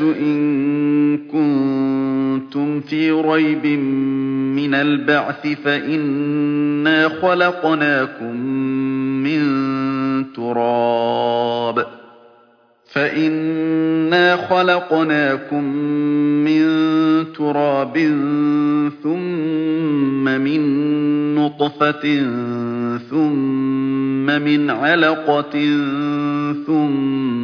إن كنتم في ريب من البعث فإنا خلقناكم من تراب فإنا خلقناكم من تراب ثم من نطفة ثم من علقة ثم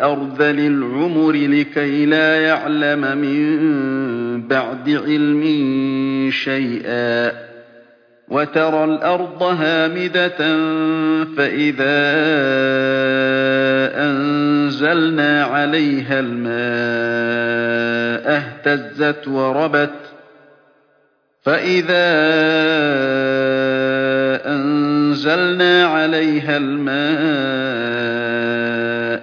أرذل العمر لكي لا يعلم من بعد علم شيئا. وترى الأرض هامدة فإذا أنزلنا عليها الماء اهتزت وربت. فإذا أنزلنا عليها الماء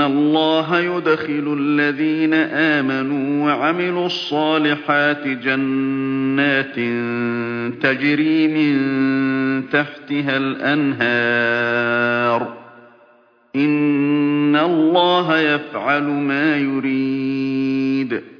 اللَّهَ يُدْخِلُ الَّذِينَ آمَنُوا وَعَمِلُوا الصَّالِحَاتِ جَنَّاتٍ تَجْرِي مِن تَحْتِهَا الْأَنْهَارُ ۚ إِنَّ اللَّهَ يَفْعَلُ مَا يُرِيدُ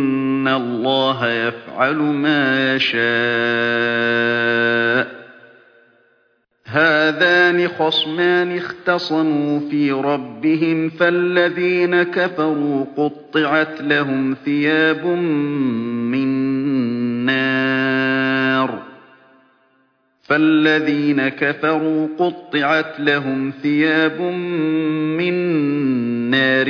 اللَّهَ يَفْعَلُ مَا يَشَاءُ هَٰذَانِ خَصْمَانِ اخْتَصَمُوا فِي رَبِّهِمْ ۖ فَالَّذِينَ كَفَرُوا قُطِّعَتْ لَهُمْ ثِيَابٌ مِّن نَّارٍ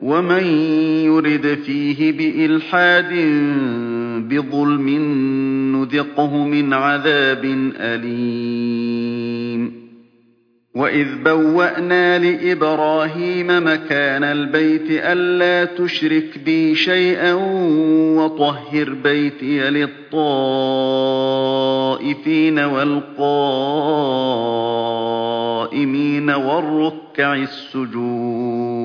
وَمَن يُرِدْ فِيهِ بِإِلْحَادٍ بِظُلْمٍ نُذِقْهُ مِنْ عَذَابٍ أَلِيمٍ وَإِذْ بَوَّأْنَا لِإِبْرَاهِيمَ مَكَانَ الْبَيْتِ أَلَّا تُشْرِكْ بِي شَيْئًا وَطَهِّرْ بَيْتِيَ لِلطَّائِفِينَ وَالْقَائِمِينَ وَالرُّكَّعِ السُّجُودِ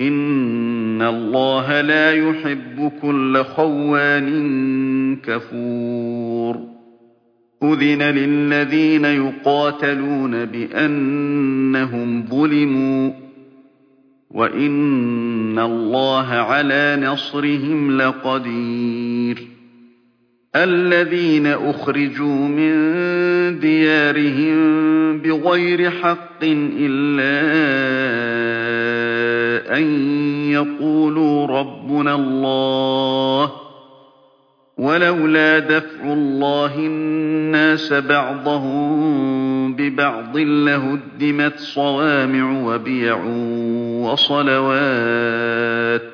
إِنَّ اللَّهَ لَا يُحِبُّ كُلَّ خَوَّانٍ كَفُورٍ أُذِنَ لِلَّذِينَ يُقَاتَلُونَ بِأَنَّهُمْ ظُلِمُوا ۚ وَإِنَّ اللَّهَ عَلَىٰ نَصْرِهِمْ لَقَدِيرٌ الَّذِينَ أُخْرِجُوا مِن دِيَارِهِم بِغَيْرِ حَقٍّ إِلَّا أَن يَقُولُوا رَبُّنَا اللَّهُ ۗ وَلَوْلَا دَفْعُ اللَّهِ النَّاسَ بَعْضَهُم بِبَعْضٍ لَّهُدِّمَتْ صَوَامِعُ وَبِيَعٌ وَصَلَوَاتٌ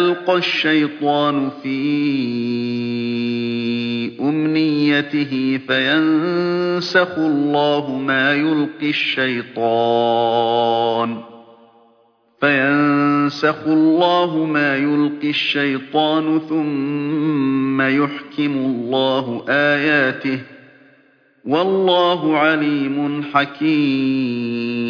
ألقى الشيطان في أمنيته فينسخ الله ما يلقي الشيطان فينسخ الله ما يلقي الشيطان ثم يحكم الله آياته والله عليم حكيم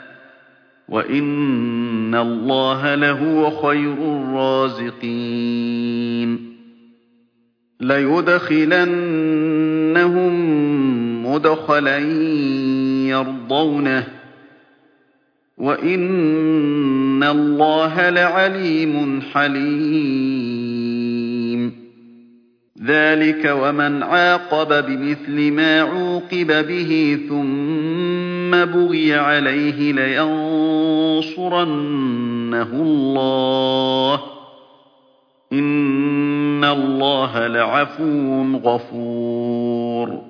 وَإِنَّ اللَّهَ لَهُوَ خَيْرُ الرَّازِقِينَ لَيُدْخِلَنَّهُم مُّدْخَلًا يَرْضَوْنَهُ ۗ وَإِنَّ اللَّهَ لَعَلِيمٌ حَلِيمٌ ذَٰلِكَ وَمَنْ عَاقَبَ بِمِثْلِ مَا عُوقِبَ بِهِ ثُمَّ بُغِيَ عَلَيْهِ لَيَنصُرَنَّهُ اللَّهُ ۗ. إِنَّ اللَّهَ لَعَفُوٌّ غَفُورٌ.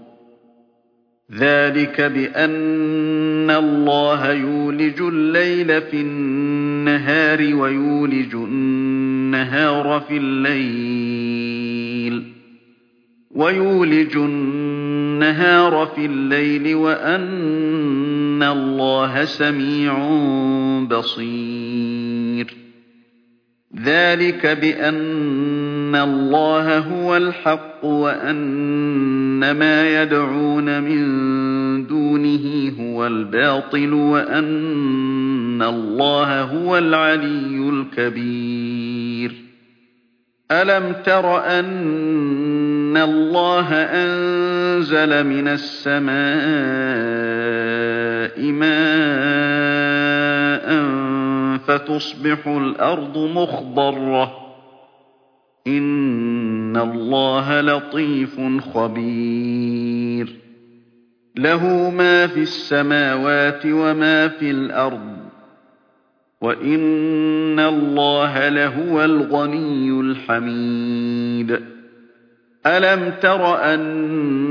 ذَٰلِكَ بِأَنَّ اللَّهَ يُولِجُ اللَّيْلَ فِي النَّهَارِ وَيُولِجُ النَّهَارَ فِي اللَّيْلِ وَيُولِجُ النَّهَارَ فِي اللَّيْلِ وَأَنَّ اللَّهَ سَمِيعٌ بَصِيرٌ. ذَٰلِكَ بِأَنَّ اللَّهَ هُوَ الْحَقُّ وَأَنَّ مَا يَدْعُونَ مِن دُونِهِ هُوَ الْبَاطِلُ وَأَنَّ اللَّهَ هُوَ الْعَلِيُّ الْكَبِيرُ. أَلَمْ تَرَ أَنَّ اللَّهَ أَنزَلَ مِنَ السَّمَاءِ مَاءً فَتُصْبِحُ الْأَرْضُ مُخْضَرَّةً ۗ. إِنَّ اللَّهَ لَطِيفٌ خَبِيرٌ. لَّهُ مَا فِي السَّمَاوَاتِ وَمَا فِي الْأَرْضِ ۗ. وَإِنَّ اللَّهَ لَهُوَ الْغَنِيُّ الْحَمِيدُ. أَلَمْ تَرَ أَنَّ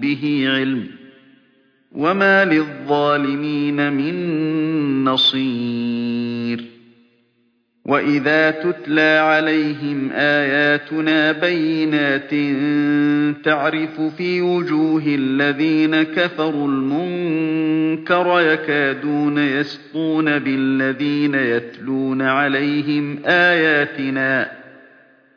بِهِ عِلْمٌ ۗ وما للظالمين من نصير وإذا تتلى عليهم آياتنا بينات تعرف في وجوه الذين كفروا المنكر يكادون يسطون بالذين يتلون عليهم آياتنا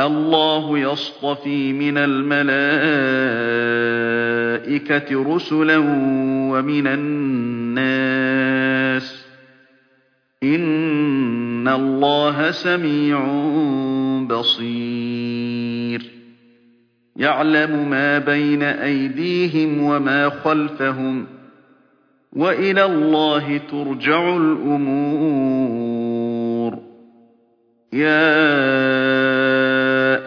الله يصطفي من الملائكة رسلا ومن الناس. إن الله سميع بصير. يعلم ما بين أيديهم وما خلفهم. وإلى الله ترجع الأمور. يا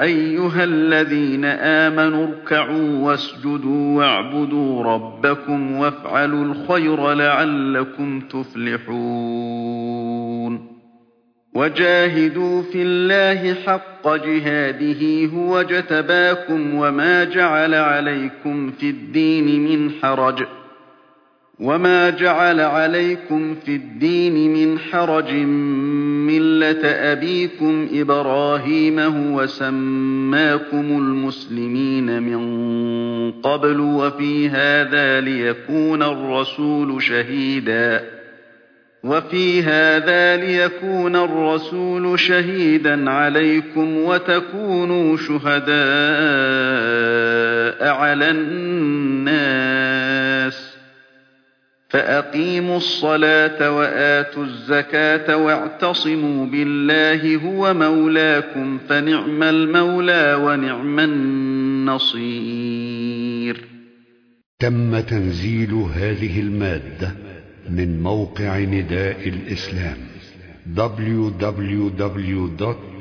أيها الذين آمنوا اركعوا واسجدوا واعبدوا ربكم وافعلوا الخير لعلكم تفلحون. وجاهدوا في الله حق جهاده هو جتباكم وما جعل عليكم في الدين من حرج. وما جعل عليكم في الدين من حرج مِّلَّةَ أَبِيكُمْ إِبْرَاهِيمَ هُوَ سَمَّاكُمُ الْمُسْلِمِينَ مِن قَبْلُ وَفِي هَٰذَا لِيَكُونَ الرَّسُولُ شَهِيدًا. وفي هذا ليكون الرسول شهيدا عليكم وتكونوا شهداء على الناس. فأقيموا الصلاة وآتوا الزكاة واعتصموا بالله هو مولاكم فنعم المولى ونعم النصير. تم تنزيل هذه المادة من موقع نداء الإسلام www.